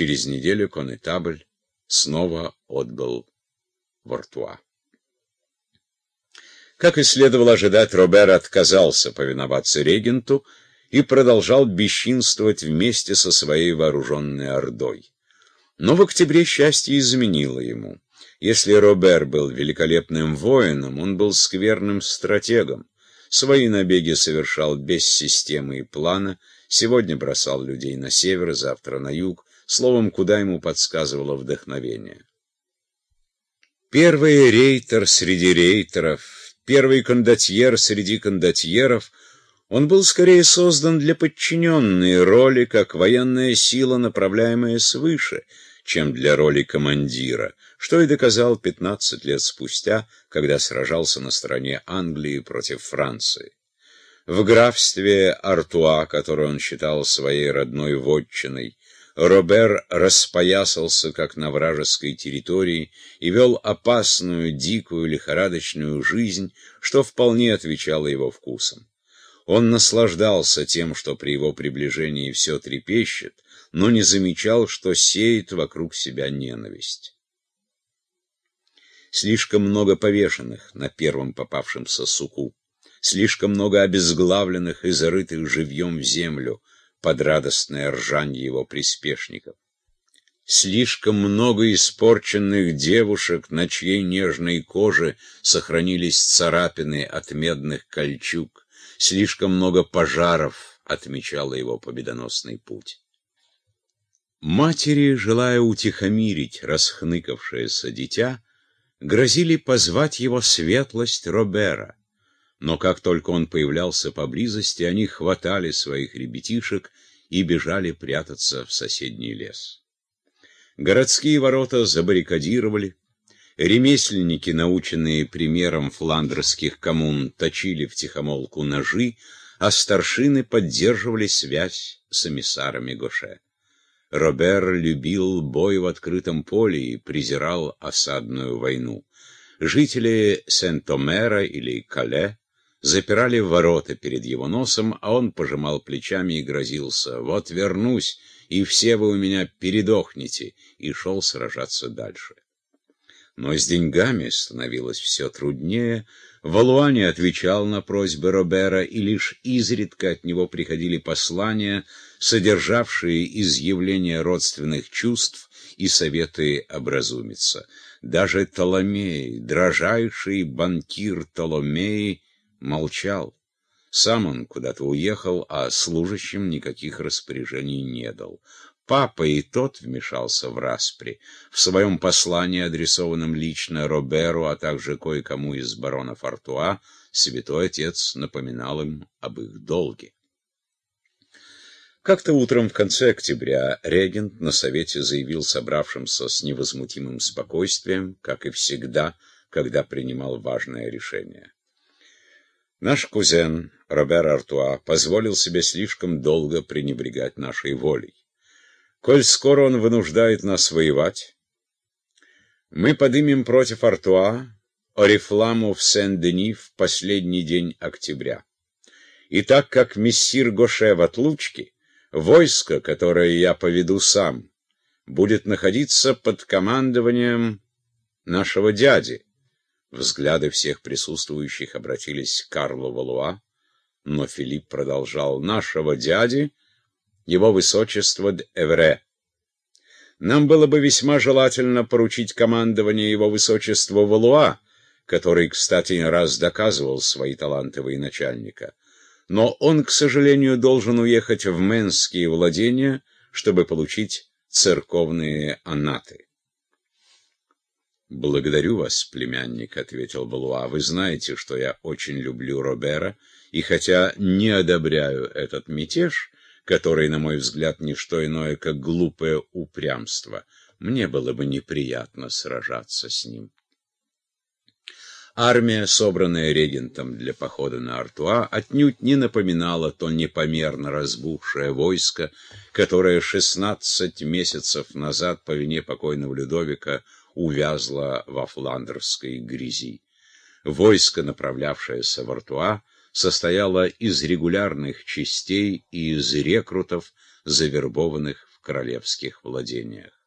Через неделю конетабль снова отбыл в Артуа. Как и следовало ожидать, Робер отказался повиноваться регенту и продолжал бесчинствовать вместе со своей вооруженной ордой. Но в октябре счастье изменило ему. Если Робер был великолепным воином, он был скверным стратегом. Свои набеги совершал без системы и плана, сегодня бросал людей на север, завтра на юг, словом, куда ему подсказывало вдохновение. Первый рейтер среди рейтеров, первый кондотьер среди кондотьеров, он был скорее создан для подчиненной роли, как военная сила, направляемая свыше — чем для роли командира, что и доказал 15 лет спустя, когда сражался на стороне Англии против Франции. В графстве Артуа, которое он считал своей родной вотчиной, Робер распоясался, как на вражеской территории, и вел опасную, дикую, лихорадочную жизнь, что вполне отвечало его вкусам. Он наслаждался тем, что при его приближении все трепещет, но не замечал, что сеет вокруг себя ненависть. Слишком много повешенных на первом попавшемся суку, слишком много обезглавленных и зарытых живьем в землю под радостное ржанье его приспешников. Слишком много испорченных девушек, на чьей нежной коже сохранились царапины от медных кольчуг, слишком много пожаров отмечало его победоносный путь. Матери, желая утихомирить расхныкавшееся дитя, грозили позвать его светлость Робера. Но как только он появлялся поблизости, они хватали своих ребятишек и бежали прятаться в соседний лес. Городские ворота забаррикадировали, ремесленники, наученные примером фландерских коммун, точили втихомолку ножи, а старшины поддерживали связь с эмиссарами Гоше. Робер любил бой в открытом поле и презирал осадную войну. Жители Сент-Омера или Кале запирали ворота перед его носом, а он пожимал плечами и грозился «Вот вернусь, и все вы у меня передохнете», и шел сражаться дальше. Но с деньгами становилось все труднее, Валуа не отвечал на просьбы Робера, и лишь изредка от него приходили послания, содержавшие изъявления родственных чувств и советы образумиться. Даже Толомей, дрожайший банкир Толомей, молчал. Сам он куда-то уехал, а служащим никаких распоряжений не дал. Папа и тот вмешался в распри. В своем послании, адресованном лично Роберу, а также кое-кому из баронов Артуа, святой отец напоминал им об их долге. Как-то утром в конце октября регент на совете заявил собравшимся с невозмутимым спокойствием, как и всегда, когда принимал важное решение. Наш кузен Робер Артуа позволил себе слишком долго пренебрегать нашей волей. Коль скоро он вынуждает нас воевать, мы подымем против Артуа Орифламу в Сен-Дени в последний день октября. И так как мессир Гоше в отлучке, войско, которое я поведу сам, будет находиться под командованием нашего дяди. Взгляды всех присутствующих обратились к Карлу Валуа, но Филипп продолжал «нашего дяди» его высочество Эвре. Нам было бы весьма желательно поручить командование его высочеству Валуа, который, кстати, не раз доказывал свои таланты военачальника. Но он, к сожалению, должен уехать в Менские владения, чтобы получить церковные анаты. «Благодарю вас, племянник», — ответил Балуа. «Вы знаете, что я очень люблю Робера, и хотя не одобряю этот мятеж, который, на мой взгляд, не что иное, как глупое упрямство. Мне было бы неприятно сражаться с ним. Армия, собранная регентом для похода на Артуа, отнюдь не напоминала то непомерно разбухшее войско, которое шестнадцать месяцев назад по вине покойного Людовика увязло во фландерской грязи. Войско, направлявшееся в Артуа, состояла из регулярных частей и из рекрутов, завербованных в королевских владениях.